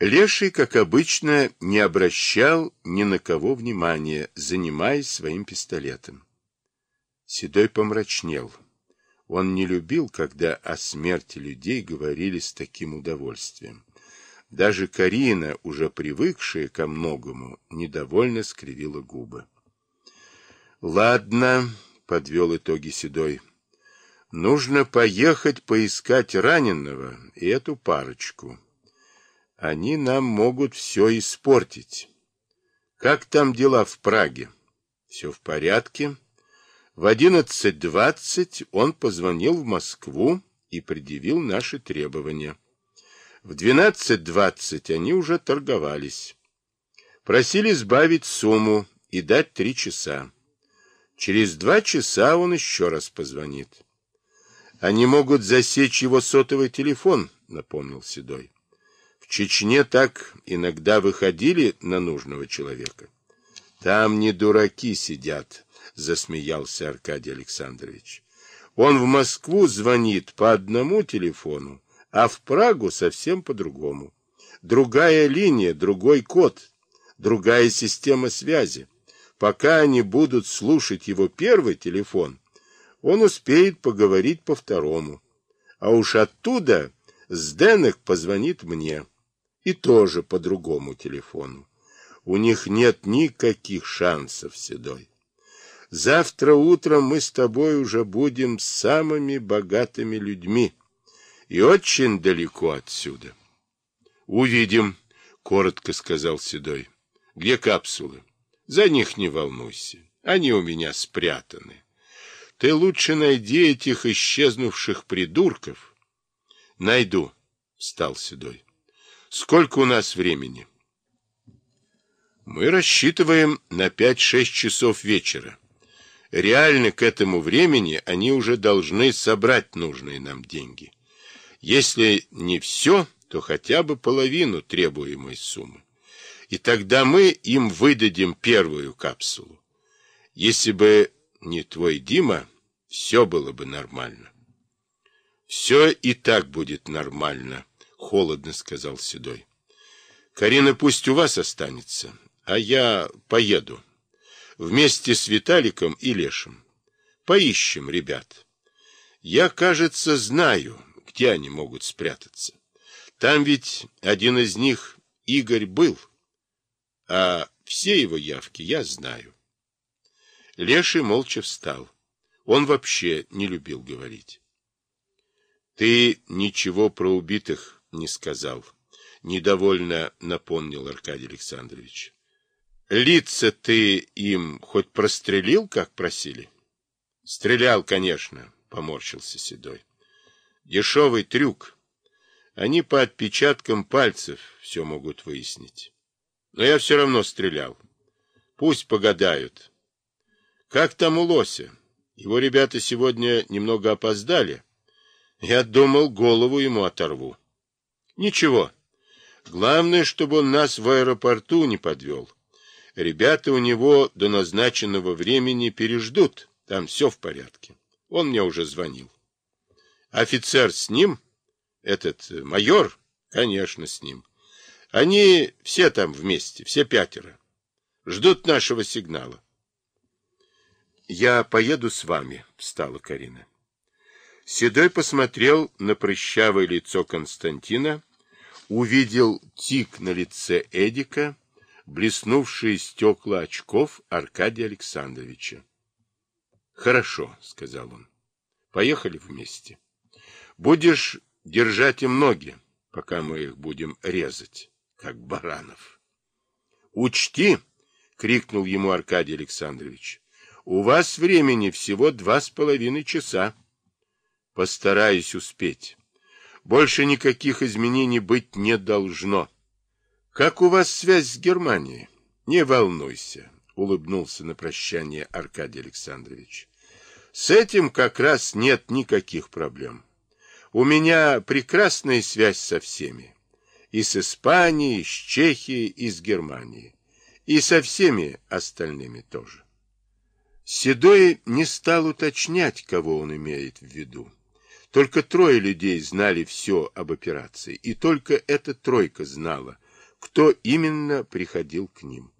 Леший, как обычно, не обращал ни на кого внимания, занимаясь своим пистолетом. Седой помрачнел. Он не любил, когда о смерти людей говорили с таким удовольствием. Даже Карина, уже привыкшая ко многому, недовольно скривила губы. — Ладно, — подвел итоги Седой. — Нужно поехать поискать раненого и эту парочку. Они нам могут все испортить. Как там дела в Праге? Все в порядке. В 11.20 он позвонил в Москву и предъявил наши требования. В 12.20 они уже торговались. Просили сбавить сумму и дать три часа. Через два часа он еще раз позвонит. Они могут засечь его сотовый телефон, напомнил Седой. Чечне так иногда выходили на нужного человека. Там не дураки сидят, засмеялся Аркадий Александрович. Он в Москву звонит по одному телефону, а в Прагу совсем по-другому. Другая линия, другой код, другая система связи. Пока они будут слушать его первый телефон, он успеет поговорить по второму. А уж оттуда Сденек позвонит мне и тоже по другому телефону. У них нет никаких шансов, Седой. Завтра утром мы с тобой уже будем самыми богатыми людьми и очень далеко отсюда. Увидим, коротко сказал Седой. Где капсулы? За них не волнуйся. Они у меня спрятаны. Ты лучше найди этих исчезнувших придурков. Найду, встал Седой. Сколько у нас времени? Мы рассчитываем на 5-6 часов вечера. Реально к этому времени они уже должны собрать нужные нам деньги. Если не все, то хотя бы половину требуемой суммы. И тогда мы им выдадим первую капсулу. Если бы не твой Дима, все было бы нормально. Все и так будет нормально, холодно сказал Седой. Карина пусть у вас останется, а я поеду. Вместе с Виталиком и Лешем. Поищем ребят. Я, кажется, знаю, где они могут спрятаться. Там ведь один из них, Игорь, был, а все его явки я знаю. Леший молча встал. Он вообще не любил говорить. Ты ничего про убитых не сказал. Недовольно напомнил Аркадий Александрович. Лица ты им хоть прострелил, как просили? Стрелял, конечно, поморщился Седой. Дешевый трюк. Они по отпечаткам пальцев все могут выяснить. Но я все равно стрелял. Пусть погадают. Как там у Лося? Его ребята сегодня немного опоздали. Я думал, голову ему оторву. Ничего. Главное, чтобы он нас в аэропорту не подвел. Ребята у него до назначенного времени переждут. Там все в порядке. Он мне уже звонил. Офицер с ним? Этот э, майор? Конечно, с ним. Они все там вместе, все пятеро. Ждут нашего сигнала. Я поеду с вами, встала Карина. Седой посмотрел на прыщавое лицо Константина, увидел тик на лице Эдика, блеснувшие стекла очков Аркадия Александровича. — Хорошо, — сказал он. — Поехали вместе. Будешь держать им ноги, пока мы их будем резать, как баранов. — Учти, — крикнул ему Аркадий Александрович, — у вас времени всего два с половиной часа. Постараюсь успеть. Больше никаких изменений быть не должно. Как у вас связь с Германией? Не волнуйся, улыбнулся на прощание Аркадий Александрович. С этим как раз нет никаких проблем. У меня прекрасная связь со всеми. И с Испанией, и с Чехией, и с Германией. И со всеми остальными тоже. Седой не стал уточнять, кого он имеет в виду. Только трое людей знали все об операции, и только эта тройка знала, кто именно приходил к ним.